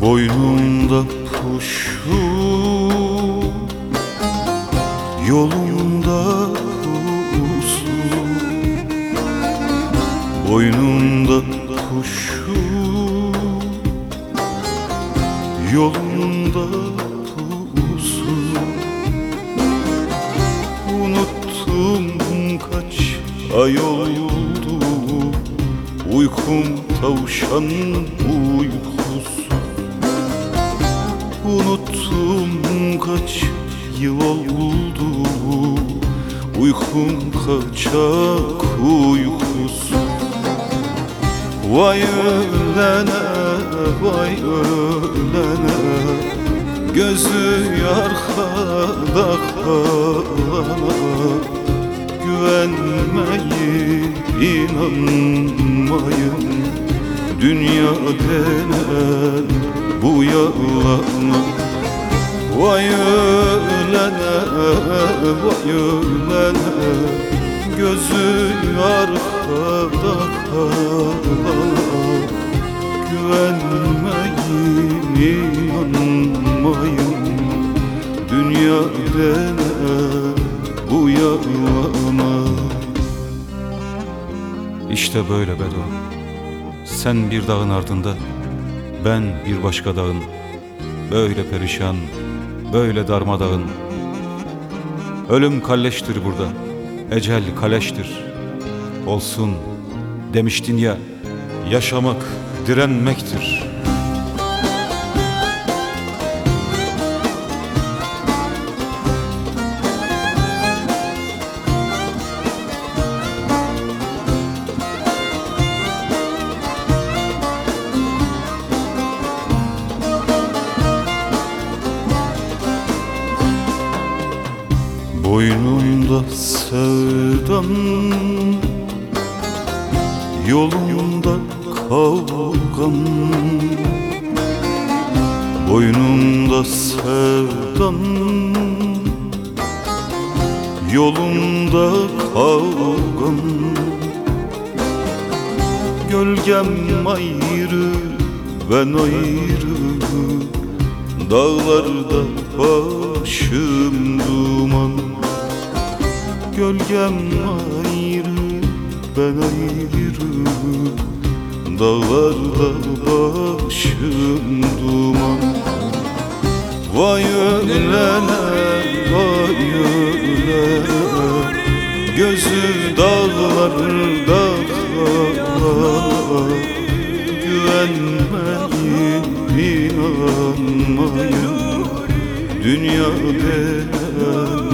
Boynumda kuşu Yolunda pusu Boynumda kuşu Yolunda pusu Unuttum kaç ay oldu Uykum tavşan uykusu Unuttum kaç yıl oldu. Uykum kaçak uykusu Vay ölene, vay ölene Gözü arkada kalana. Güvenmeyin, inanmayın Dünya denen bu yalana Vay ölene, vay ölene. Gözü arkada kalana Güvenmeyin, inanmayın. Dünya denen bu yalana. İşte böyle Bedo. Sen bir dağın ardında Ben bir başka dağın Böyle perişan Böyle darmadağın. Ölüm kalleştir burada Ecel kaleştir Olsun demiştin ya Yaşamak direnmektir Boynumda sevdam Yolumda kavgam. Boynumda sevdam Yolumda kavgam. Gölgem ayrı ben ayrı Dağlarda başım duman Gölgem ayrı ben ayrı. Dağlarda başım duman. Vay ölene vay ölene Gözü dağlarda kala Güvenmeyin inanmayın. Dünya denen